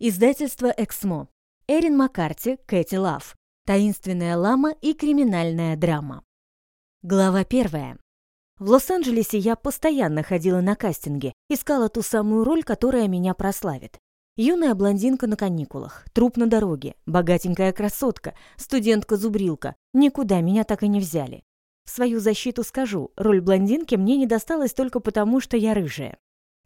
Издательство «Эксмо». Эрин Маккарти, Кэти Лав. Таинственная лама и криминальная драма. Глава первая. В Лос-Анджелесе я постоянно ходила на кастинги, искала ту самую роль, которая меня прославит. Юная блондинка на каникулах, труп на дороге, богатенькая красотка, студентка-зубрилка. Никуда меня так и не взяли. В свою защиту скажу, роль блондинки мне не досталась только потому, что я рыжая.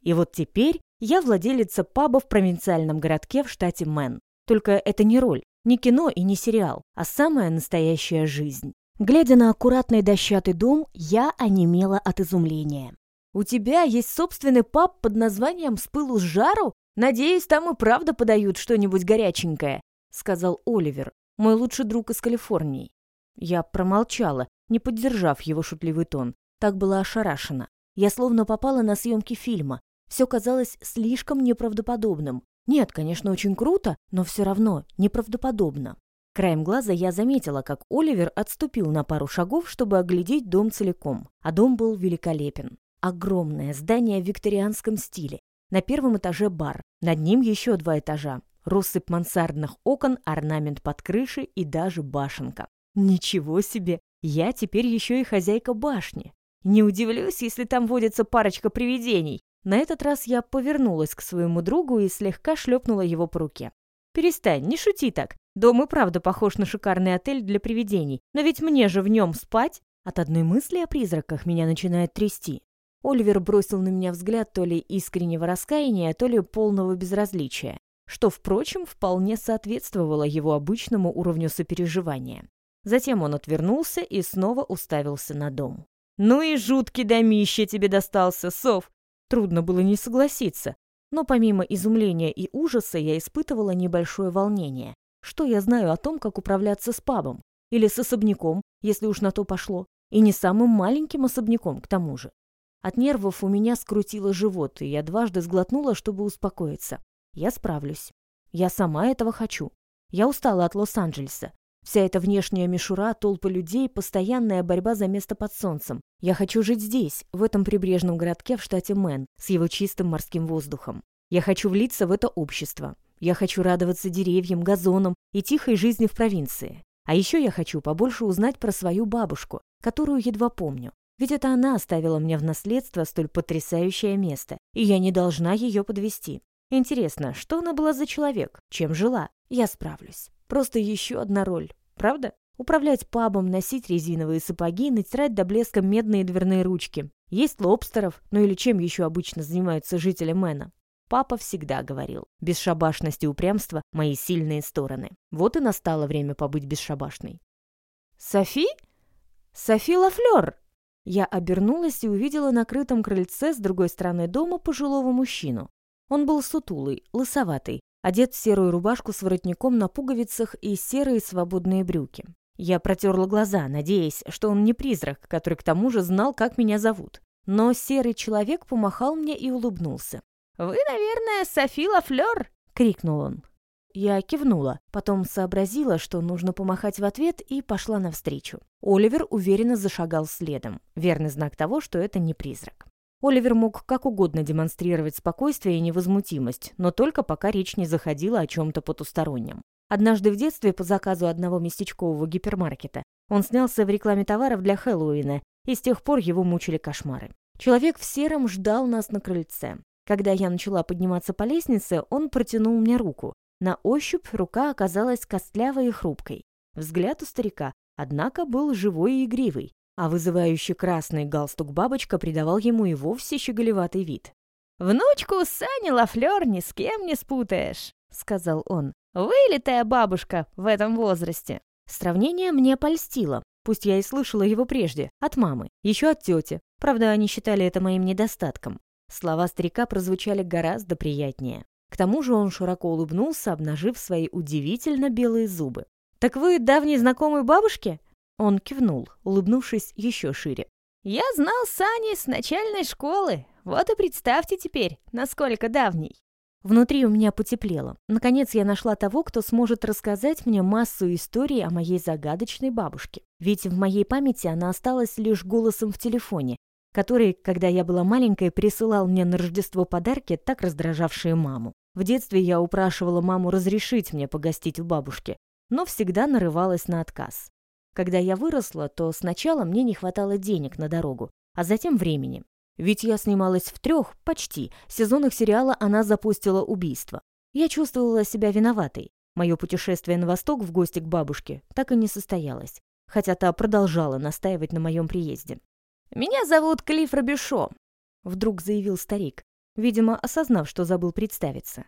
И вот теперь я владелица паба в провинциальном городке в штате Мэн. Только это не роль, не кино и не сериал, а самая настоящая жизнь. Глядя на аккуратный дощатый дом, я онемела от изумления. «У тебя есть собственный паб под названием «С пылу с жару»? Надеюсь, там и правда подают что-нибудь горяченькое», — сказал Оливер, мой лучший друг из Калифорнии. Я промолчала, не поддержав его шутливый тон. Так была ошарашена. Я словно попала на съемки фильма, все казалось слишком неправдоподобным. Нет, конечно, очень круто, но все равно неправдоподобно. Краем глаза я заметила, как Оливер отступил на пару шагов, чтобы оглядеть дом целиком. А дом был великолепен. Огромное здание в викторианском стиле. На первом этаже бар, над ним еще два этажа. Россыпь мансардных окон, орнамент под крышей и даже башенка. Ничего себе! Я теперь еще и хозяйка башни. Не удивлюсь, если там водится парочка привидений. На этот раз я повернулась к своему другу и слегка шлепнула его по руке. «Перестань, не шути так. Дом и правда похож на шикарный отель для привидений, но ведь мне же в нем спать!» От одной мысли о призраках меня начинает трясти. Оливер бросил на меня взгляд то ли искреннего раскаяния, то ли полного безразличия, что, впрочем, вполне соответствовало его обычному уровню сопереживания. Затем он отвернулся и снова уставился на дом. «Ну и жуткий домище тебе достался, Сов! Трудно было не согласиться, но помимо изумления и ужаса я испытывала небольшое волнение. Что я знаю о том, как управляться с пабом? Или с особняком, если уж на то пошло? И не самым маленьким особняком, к тому же. От нервов у меня скрутило живот, и я дважды сглотнула, чтобы успокоиться. Я справлюсь. Я сама этого хочу. Я устала от Лос-Анджелеса. Вся эта внешняя мишура, толпы людей, постоянная борьба за место под солнцем. Я хочу жить здесь, в этом прибрежном городке в штате Мэн, с его чистым морским воздухом. Я хочу влиться в это общество. Я хочу радоваться деревьям, газонам и тихой жизни в провинции. А еще я хочу побольше узнать про свою бабушку, которую едва помню. Ведь это она оставила мне в наследство столь потрясающее место, и я не должна ее подвести. Интересно, что она была за человек, чем жила? Я справлюсь. Просто еще одна роль, правда? Управлять пабом, носить резиновые сапоги, натирать до блеска медные дверные ручки. Есть лобстеров, ну или чем еще обычно занимаются жители Мэна. Папа всегда говорил, бесшабашность и упрямство – мои сильные стороны. Вот и настало время побыть бесшабашной. «Софи? Софи Лафлёр!» Я обернулась и увидела на крытом крыльце с другой стороны дома пожилого мужчину. Он был сутулый, лысоватый, одет в серую рубашку с воротником на пуговицах и серые свободные брюки. Я протерла глаза, надеясь, что он не призрак, который к тому же знал, как меня зовут. Но серый человек помахал мне и улыбнулся. «Вы, наверное, Софи Лафлёр?» — крикнул он. Я кивнула, потом сообразила, что нужно помахать в ответ, и пошла навстречу. Оливер уверенно зашагал следом, верный знак того, что это не призрак. Оливер мог как угодно демонстрировать спокойствие и невозмутимость, но только пока речь не заходила о чем-то потустороннем. Однажды в детстве по заказу одного местечкового гипермаркета он снялся в рекламе товаров для Хэллоуина, и с тех пор его мучили кошмары. Человек в сером ждал нас на крыльце. Когда я начала подниматься по лестнице, он протянул мне руку. На ощупь рука оказалась костлявой и хрупкой. Взгляд у старика, однако, был живой и игривый а вызывающий красный галстук-бабочка придавал ему и вовсе щеголеватый вид. «Внучку Сани Лафлёр ни с кем не спутаешь», — сказал он. «Вылитая бабушка в этом возрасте». Сравнение мне польстило, пусть я и слышала его прежде, от мамы, еще от тети. Правда, они считали это моим недостатком. Слова старика прозвучали гораздо приятнее. К тому же он широко улыбнулся, обнажив свои удивительно белые зубы. «Так вы давний знакомый бабушки?» Он кивнул, улыбнувшись еще шире. «Я знал Сани с начальной школы. Вот и представьте теперь, насколько давний». Внутри у меня потеплело. Наконец я нашла того, кто сможет рассказать мне массу историй о моей загадочной бабушке. Ведь в моей памяти она осталась лишь голосом в телефоне, который, когда я была маленькой, присылал мне на Рождество подарки, так раздражавшие маму. В детстве я упрашивала маму разрешить мне погостить у бабушки, но всегда нарывалась на отказ. Когда я выросла, то сначала мне не хватало денег на дорогу, а затем времени. Ведь я снималась в трех, почти, сезонах сериала «Она запустила убийство». Я чувствовала себя виноватой. Мое путешествие на восток в гости к бабушке так и не состоялось, хотя та продолжала настаивать на моем приезде. «Меня зовут Клифф Робишо», — вдруг заявил старик, видимо, осознав, что забыл представиться.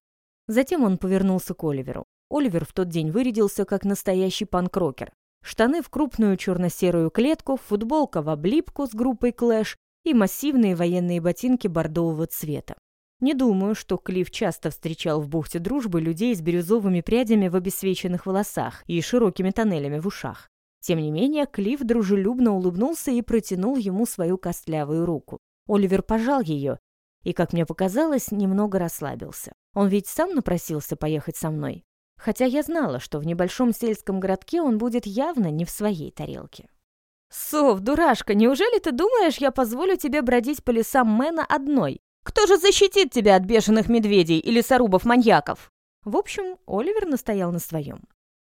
Затем он повернулся к Оливеру. Оливер в тот день вырядился как настоящий панк-рокер. Штаны в крупную черно-серую клетку, футболка в облипку с группой Клэш и массивные военные ботинки бордового цвета. Не думаю, что Клифф часто встречал в бухте дружбы людей с бирюзовыми прядями в обесцвеченных волосах и широкими тоннелями в ушах. Тем не менее, Клифф дружелюбно улыбнулся и протянул ему свою костлявую руку. Оливер пожал ее и, как мне показалось, немного расслабился. Он ведь сам напросился поехать со мной. Хотя я знала, что в небольшом сельском городке он будет явно не в своей тарелке. «Сов, дурашка, неужели ты думаешь, я позволю тебе бродить по лесам Мэна одной? Кто же защитит тебя от бешеных медведей или сорубов-маньяков?» В общем, Оливер настоял на своем.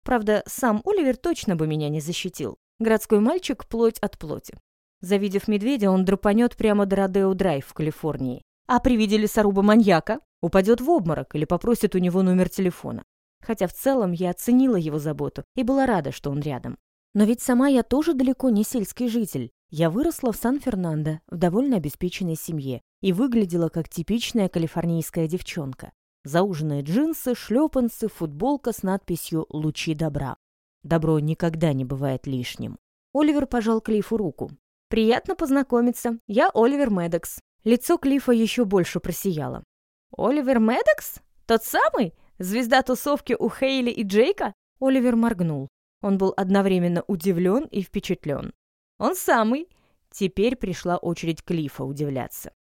Правда, сам Оливер точно бы меня не защитил. Городской мальчик плоть от плоти. Завидев медведя, он драпанет прямо до Родео Драйв в Калифорнии. А при виде лесоруба-маньяка упадет в обморок или попросит у него номер телефона. Хотя в целом я оценила его заботу и была рада, что он рядом. Но ведь сама я тоже далеко не сельский житель. Я выросла в Сан-Фернандо, в довольно обеспеченной семье, и выглядела как типичная калифорнийская девчонка. Зауженные джинсы, шлепанцы, футболка с надписью «Лучи добра». Добро никогда не бывает лишним. Оливер пожал Клиффу руку. «Приятно познакомиться. Я Оливер Медекс». Лицо Клиффа еще больше просияло. «Оливер Медекс? Тот самый? Звезда тусовки у Хейли и Джейка?» Оливер моргнул. Он был одновременно удивлен и впечатлен. «Он самый!» Теперь пришла очередь Клифа удивляться.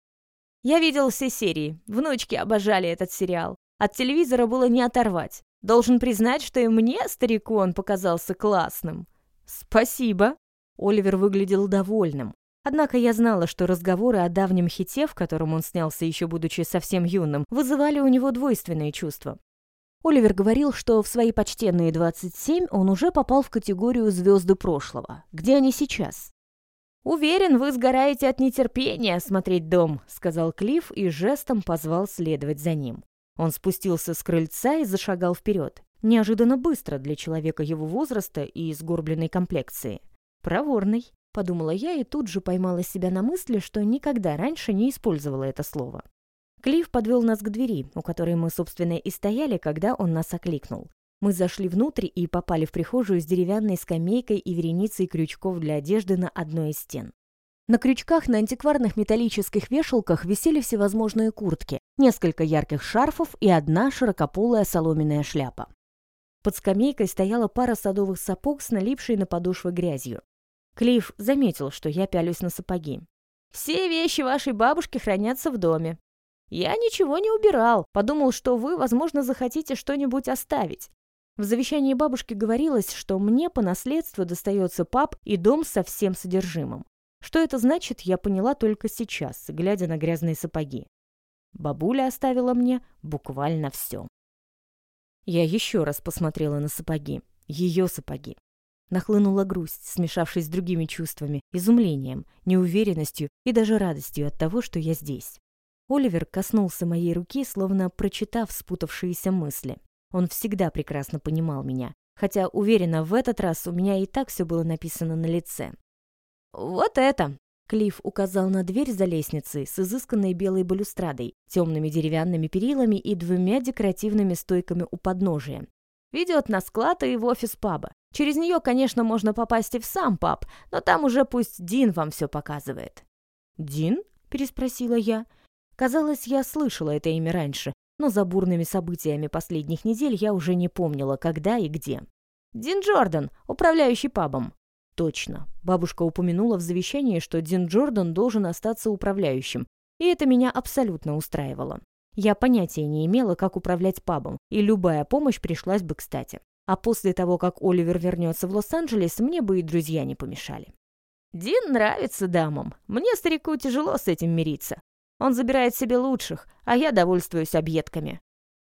«Я видел все серии. Внучки обожали этот сериал. От телевизора было не оторвать. Должен признать, что и мне, старику, он показался классным». «Спасибо!» Оливер выглядел довольным. Однако я знала, что разговоры о давнем хите, в котором он снялся еще будучи совсем юным, вызывали у него двойственные чувства. Оливер говорил, что в свои почтенные 27 он уже попал в категорию «звезды прошлого». Где они сейчас? «Уверен, вы сгораете от нетерпения смотреть дом», — сказал Клифф и жестом позвал следовать за ним. Он спустился с крыльца и зашагал вперед. Неожиданно быстро для человека его возраста и сгорбленной комплекции. «Проворный», — подумала я и тут же поймала себя на мысли, что никогда раньше не использовала это слово. Клифф подвел нас к двери, у которой мы, собственно, и стояли, когда он нас окликнул. Мы зашли внутрь и попали в прихожую с деревянной скамейкой и вереницей крючков для одежды на одной из стен. На крючках на антикварных металлических вешалках висели всевозможные куртки, несколько ярких шарфов и одна широкополая соломенная шляпа. Под скамейкой стояла пара садовых сапог с налипшей на подошвы грязью. Клифф заметил, что я пялюсь на сапоги. «Все вещи вашей бабушки хранятся в доме. Я ничего не убирал, подумал, что вы, возможно, захотите что-нибудь оставить. В завещании бабушки говорилось, что мне по наследству достается пап и дом со всем содержимым. Что это значит, я поняла только сейчас, глядя на грязные сапоги. Бабуля оставила мне буквально все. Я еще раз посмотрела на сапоги. Ее сапоги. Нахлынула грусть, смешавшись с другими чувствами, изумлением, неуверенностью и даже радостью от того, что я здесь. Оливер коснулся моей руки, словно прочитав спутавшиеся мысли. Он всегда прекрасно понимал меня, хотя, уверена, в этот раз у меня и так все было написано на лице. «Вот это!» Клифф указал на дверь за лестницей с изысканной белой балюстрадой, темными деревянными перилами и двумя декоративными стойками у подножия. Ведет на склад и в офис паба. Через нее, конечно, можно попасть и в сам паб, но там уже пусть Дин вам все показывает. «Дин?» – переспросила я. Казалось, я слышала это имя раньше, но за бурными событиями последних недель я уже не помнила, когда и где. «Дин Джордан, управляющий пабом». Точно. Бабушка упомянула в завещании, что Дин Джордан должен остаться управляющим, и это меня абсолютно устраивало. Я понятия не имела, как управлять пабом, и любая помощь пришлась бы кстати. А после того, как Оливер вернется в Лос-Анджелес, мне бы и друзья не помешали. Дин нравится дамам. Мне, старику, тяжело с этим мириться. Он забирает себе лучших, а я довольствуюсь объедками.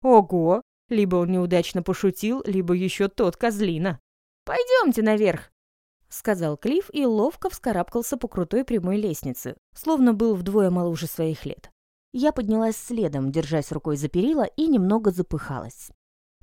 Ого! Либо он неудачно пошутил, либо еще тот козлина. «Пойдемте наверх!» — сказал Клифф и ловко вскарабкался по крутой прямой лестнице, словно был вдвое моложе своих лет. Я поднялась следом, держась рукой за перила, и немного запыхалась.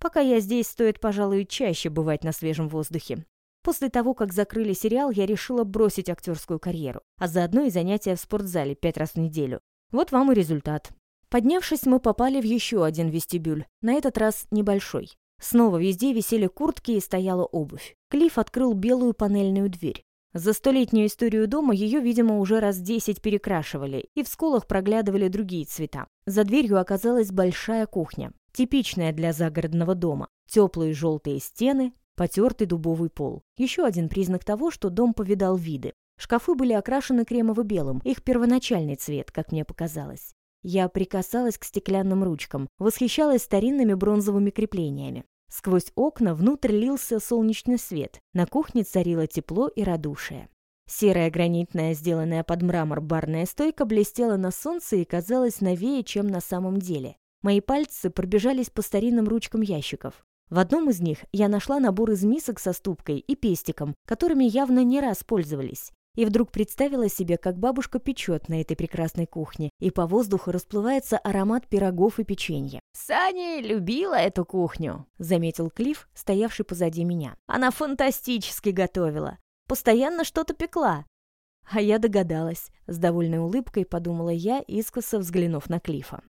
Пока я здесь, стоит, пожалуй, чаще бывать на свежем воздухе. После того, как закрыли сериал, я решила бросить актерскую карьеру, а заодно и занятия в спортзале пять раз в неделю. Вот вам и результат. Поднявшись, мы попали в еще один вестибюль, на этот раз небольшой. Снова везде висели куртки и стояла обувь. Клифф открыл белую панельную дверь. За столетнюю историю дома ее, видимо, уже раз десять перекрашивали, и в сколах проглядывали другие цвета. За дверью оказалась большая кухня, типичная для загородного дома. Теплые желтые стены, потертый дубовый пол. Еще один признак того, что дом повидал виды. Шкафы были окрашены кремово-белым, их первоначальный цвет, как мне показалось. Я прикасалась к стеклянным ручкам, восхищалась старинными бронзовыми креплениями. Сквозь окна внутрь лился солнечный свет. На кухне царило тепло и радушие. Серая гранитная, сделанная под мрамор барная стойка блестела на солнце и казалась новее, чем на самом деле. Мои пальцы пробежались по старинным ручкам ящиков. В одном из них я нашла набор из мисок со ступкой и пестиком, которыми явно не раз пользовались и вдруг представила себе, как бабушка печет на этой прекрасной кухне, и по воздуху расплывается аромат пирогов и печенья. «Саня любила эту кухню», — заметил Клифф, стоявший позади меня. «Она фантастически готовила. Постоянно что-то пекла». А я догадалась, с довольной улыбкой подумала я, искоса взглянув на Клифа.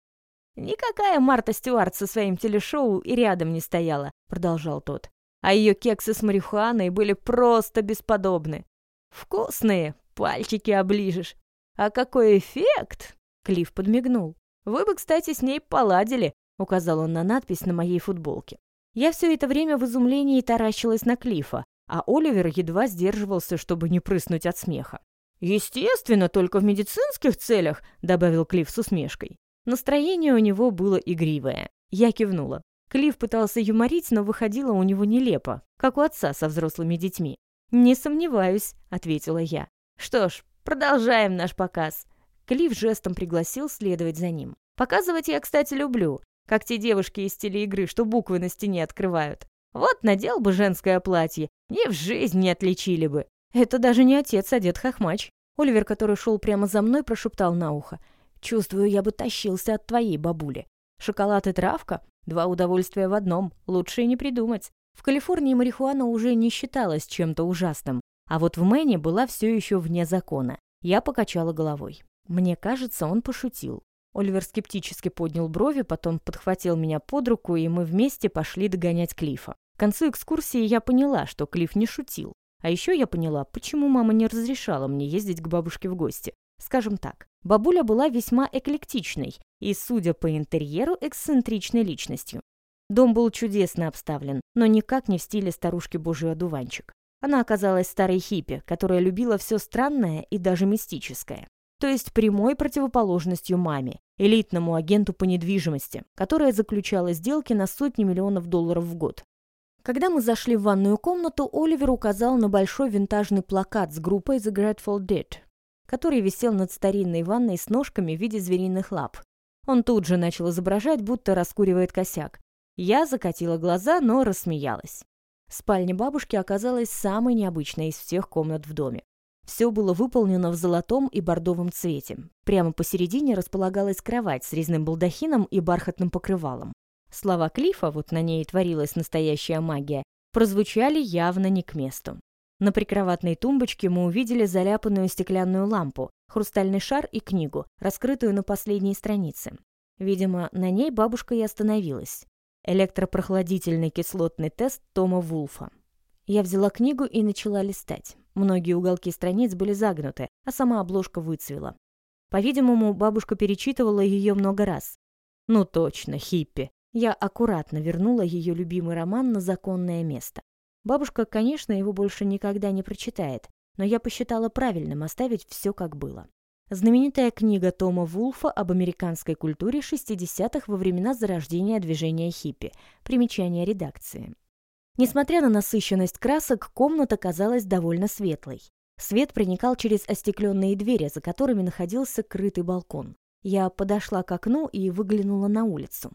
«Никакая Марта Стюарт со своим телешоу и рядом не стояла», — продолжал тот. «А ее кексы с марихуаной были просто бесподобны. Вкусные, пальчики оближешь. А какой эффект? Клифф подмигнул. Вы бы, кстати, с ней поладили, указал он на надпись на моей футболке. Я все это время в изумлении таращилась на Клифа, а Оливер едва сдерживался, чтобы не прыснуть от смеха. «Естественно, только в медицинских целях», — добавил Клифф с усмешкой. Настроение у него было игривое. Я кивнула. Клифф пытался юморить, но выходило у него нелепо, как у отца со взрослыми детьми. «Не сомневаюсь», — ответила я. «Что ж, продолжаем наш показ». Клифф жестом пригласил следовать за ним. «Показывать я, кстати, люблю, как те девушки из телеигры, что буквы на стене открывают. Вот надел бы женское платье, ни в жизнь не отличили бы. Это даже не отец, а дед Хохмач». Оливер, который шел прямо за мной, прошептал на ухо. «Чувствую, я бы тащился от твоей бабули. Шоколад и травка — два удовольствия в одном, лучше и не придумать. В Калифорнии марихуана уже не считалась чем-то ужасным, а вот в Мэне была все еще вне закона. Я покачала головой. Мне кажется, он пошутил. Оливер скептически поднял брови, потом подхватил меня под руку, и мы вместе пошли догонять Клифа. К концу экскурсии я поняла, что Клифф не шутил. А еще я поняла, почему мама не разрешала мне ездить к бабушке в гости. Скажем так, бабуля была весьма эклектичной и, судя по интерьеру, эксцентричной личностью. Дом был чудесно обставлен, но никак не в стиле старушки Божий одуванчик. Она оказалась старой хиппи, которая любила все странное и даже мистическое. То есть прямой противоположностью маме, элитному агенту по недвижимости, которая заключала сделки на сотни миллионов долларов в год. Когда мы зашли в ванную комнату, Оливер указал на большой винтажный плакат с группой The Grateful Dead, который висел над старинной ванной с ножками в виде звериных лап. Он тут же начал изображать, будто раскуривает косяк, я закатила глаза, но рассмеялась. Спальня бабушки оказалась самой необычной из всех комнат в доме. Все было выполнено в золотом и бордовом цвете. Прямо посередине располагалась кровать с резным балдахином и бархатным покрывалом. Слова Клифа, вот на ней творилась настоящая магия, прозвучали явно не к месту. На прикроватной тумбочке мы увидели заляпанную стеклянную лампу, хрустальный шар и книгу, раскрытую на последней странице. Видимо, на ней бабушка и остановилась электропрохладительный кислотный тест Тома Вулфа. Я взяла книгу и начала листать. Многие уголки страниц были загнуты, а сама обложка выцвела. По-видимому, бабушка перечитывала ее много раз. Ну точно, хиппи. Я аккуратно вернула ее любимый роман на законное место. Бабушка, конечно, его больше никогда не прочитает, но я посчитала правильным оставить все как было. Знаменитая книга Тома Вулфа об американской культуре 60-х во времена зарождения движения хиппи. Примечание редакции. Несмотря на насыщенность красок, комната казалась довольно светлой. Свет проникал через остекленные двери, за которыми находился крытый балкон. Я подошла к окну и выглянула на улицу.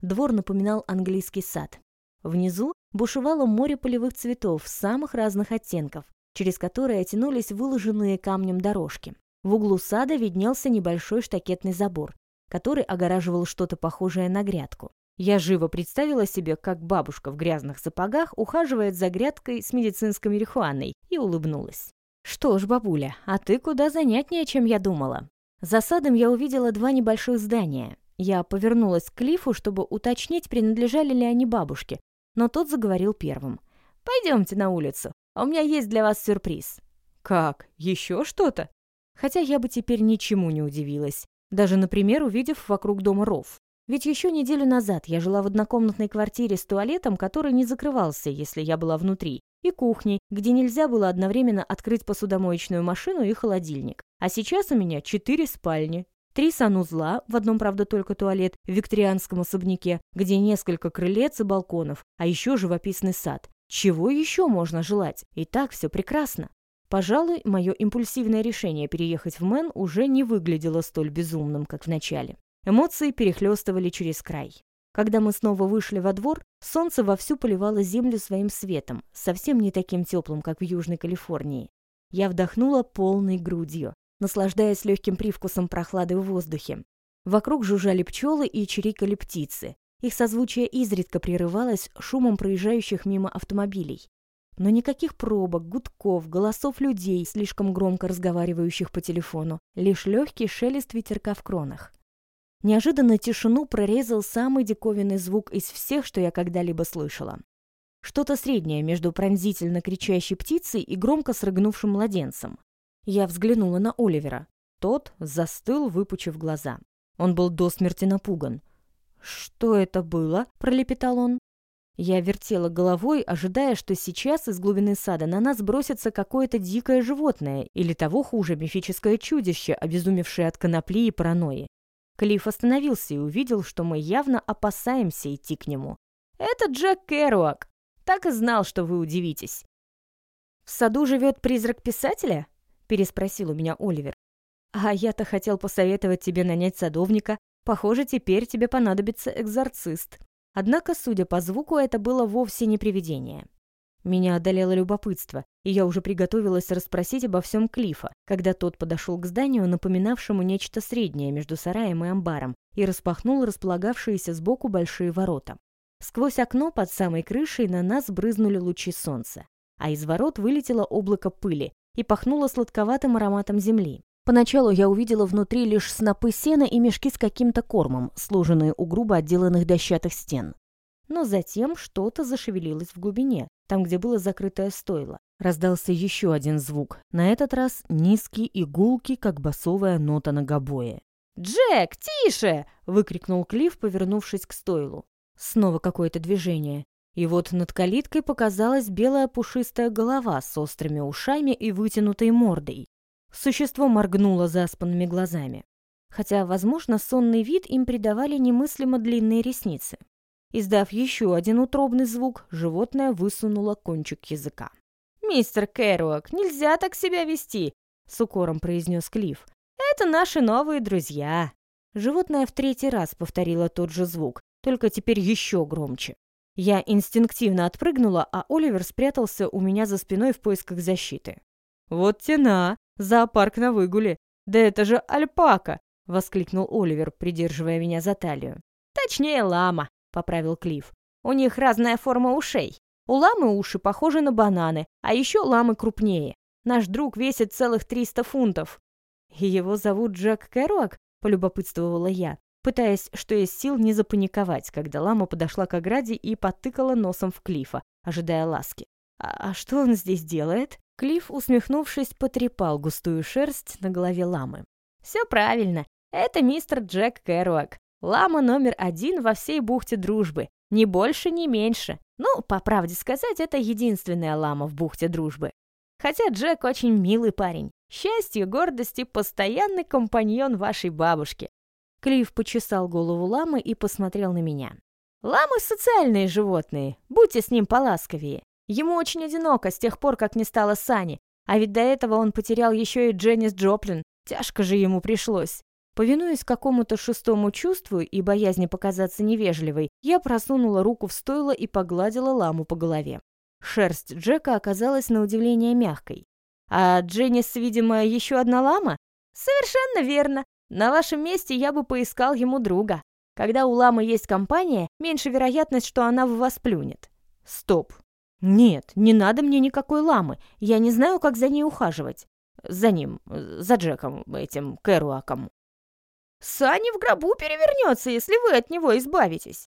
Двор напоминал английский сад. Внизу бушевало море полевых цветов самых разных оттенков, через которые тянулись выложенные камнем дорожки. В углу сада виднелся небольшой штакетный забор, который огораживал что-то похожее на грядку. Я живо представила себе, как бабушка в грязных сапогах ухаживает за грядкой с медицинской марихуаной и улыбнулась. «Что ж, бабуля, а ты куда занятнее, чем я думала». За садом я увидела два небольших здания. Я повернулась к Клифу, чтобы уточнить, принадлежали ли они бабушке, но тот заговорил первым. «Пойдемте на улицу, у меня есть для вас сюрприз». «Как? Еще что-то?» Хотя я бы теперь ничему не удивилась, даже, например, увидев вокруг дома ров. Ведь еще неделю назад я жила в однокомнатной квартире с туалетом, который не закрывался, если я была внутри, и кухней, где нельзя было одновременно открыть посудомоечную машину и холодильник. А сейчас у меня четыре спальни, три санузла, в одном, правда, только туалет, в викторианском особняке, где несколько крылец и балконов, а еще живописный сад. Чего еще можно желать? И так все прекрасно. Пожалуй, мое импульсивное решение переехать в Мэн уже не выглядело столь безумным, как в начале. Эмоции перехлестывали через край. Когда мы снова вышли во двор, солнце вовсю поливало землю своим светом, совсем не таким теплым, как в Южной Калифорнии. Я вдохнула полной грудью, наслаждаясь легким привкусом прохлады в воздухе. Вокруг жужжали пчелы и чирикали птицы. Их созвучие изредка прерывалось шумом проезжающих мимо автомобилей. Но никаких пробок, гудков, голосов людей, слишком громко разговаривающих по телефону, лишь легкий шелест ветерка в кронах. Неожиданно тишину прорезал самый диковинный звук из всех, что я когда-либо слышала. Что-то среднее между пронзительно кричащей птицей и громко срыгнувшим младенцем. Я взглянула на Оливера. Тот застыл, выпучив глаза. Он был до смерти напуган. «Что это было?» – пролепетал он. Я вертела головой, ожидая, что сейчас из глубины сада на нас бросится какое-то дикое животное или того хуже мифическое чудище, обезумевшее от конопли и паранойи. Клифф остановился и увидел, что мы явно опасаемся идти к нему. «Это Джек Кэруак. Так и знал, что вы удивитесь». «В саду живет призрак писателя?» — переспросил у меня Оливер. «А я-то хотел посоветовать тебе нанять садовника. Похоже, теперь тебе понадобится экзорцист». Однако, судя по звуку, это было вовсе не привидение. Меня одолело любопытство, и я уже приготовилась расспросить обо всем Клифа, когда тот подошел к зданию, напоминавшему нечто среднее между сараем и амбаром, и распахнул располагавшиеся сбоку большие ворота. Сквозь окно под самой крышей на нас брызнули лучи солнца, а из ворот вылетело облако пыли и пахнуло сладковатым ароматом земли. Поначалу я увидела внутри лишь снопы сена и мешки с каким-то кормом, сложенные у грубо отделанных дощатых стен. Но затем что-то зашевелилось в глубине, там, где было закрытое стойло. Раздался еще один звук, на этот раз низкий и как басовая нота на гобое. «Джек, тише!» — выкрикнул Клифф, повернувшись к стойлу. Снова какое-то движение. И вот над калиткой показалась белая пушистая голова с острыми ушами и вытянутой мордой. Существо моргнуло заспанными глазами. Хотя, возможно, сонный вид им придавали немыслимо длинные ресницы. Издав еще один утробный звук, животное высунуло кончик языка. «Мистер Кэруак, нельзя так себя вести!» — с укором произнес Клифф. «Это наши новые друзья!» Животное в третий раз повторило тот же звук, только теперь еще громче. Я инстинктивно отпрыгнула, а Оливер спрятался у меня за спиной в поисках защиты. «Вот тена! Зоопарк на выгуле! Да это же альпака!» — воскликнул Оливер, придерживая меня за талию. «Точнее, лама!» — поправил Клифф. «У них разная форма ушей. У ламы уши похожи на бананы, а еще ламы крупнее. Наш друг весит целых 300 фунтов». «И его зовут Джек Кэруак?» — полюбопытствовала я, пытаясь, что есть сил, не запаниковать, когда лама подошла к ограде и потыкала носом в Клифа, ожидая ласки. «А, а что он здесь делает?» Клифф, усмехнувшись, потрепал густую шерсть на голове ламы. «Все правильно. Это мистер Джек Кэруак. Лама номер один во всей бухте Дружбы. Ни больше, ни меньше. Ну, по правде сказать, это единственная лама в бухте Дружбы. Хотя Джек очень милый парень. Счастье, гордость и постоянный компаньон вашей бабушки. Клифф почесал голову ламы и посмотрел на меня. Ламы социальные животные. Будьте с ним поласковее. Ему очень одиноко с тех пор, как не стало Сани. А ведь до этого он потерял еще и Дженнис Джоплин. Тяжко же ему пришлось. Повинуясь какому-то шестому чувству и боязни показаться невежливой, я просунула руку в стойло и погладила ламу по голове. Шерсть Джека оказалась на удивление мягкой. «А Дженнис, видимо, еще одна лама?» «Совершенно верно. На вашем месте я бы поискал ему друга. Когда у ламы есть компания, меньше вероятность, что она в вас плюнет». «Стоп. Нет, не надо мне никакой ламы. Я не знаю, как за ней ухаживать. За ним, за Джеком, этим Кэруаком». Сани в гробу перевернется, если вы от него избавитесь.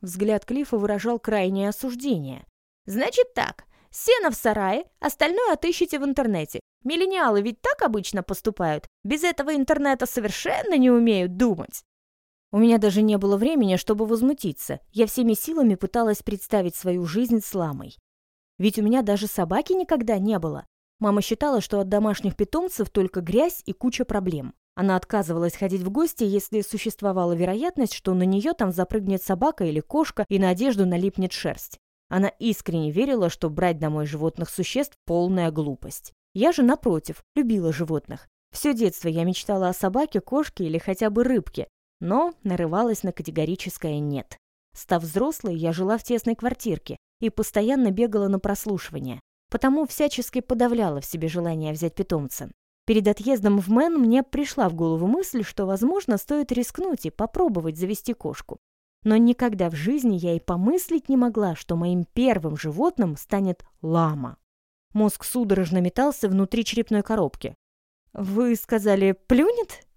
Взгляд Клифа выражал крайнее осуждение. Значит так, сено в сарае, остальное отыщите в интернете. Миллениалы ведь так обычно поступают. Без этого интернета совершенно не умеют думать. У меня даже не было времени, чтобы возмутиться. Я всеми силами пыталась представить свою жизнь с ламой. Ведь у меня даже собаки никогда не было. Мама считала, что от домашних питомцев только грязь и куча проблем. Она отказывалась ходить в гости, если существовала вероятность, что на нее там запрыгнет собака или кошка и на одежду налипнет шерсть. Она искренне верила, что брать домой животных существ – полная глупость. Я же, напротив, любила животных. Все детство я мечтала о собаке, кошке или хотя бы рыбке, но нарывалась на категорическое «нет». Став взрослой, я жила в тесной квартирке и постоянно бегала на прослушивание, потому всячески подавляла в себе желание взять питомца. Перед отъездом в Мэн мне пришла в голову мысль, что, возможно, стоит рискнуть и попробовать завести кошку. Но никогда в жизни я и помыслить не могла, что моим первым животным станет лама. Мозг судорожно метался внутри черепной коробки. «Вы сказали, плюнет?»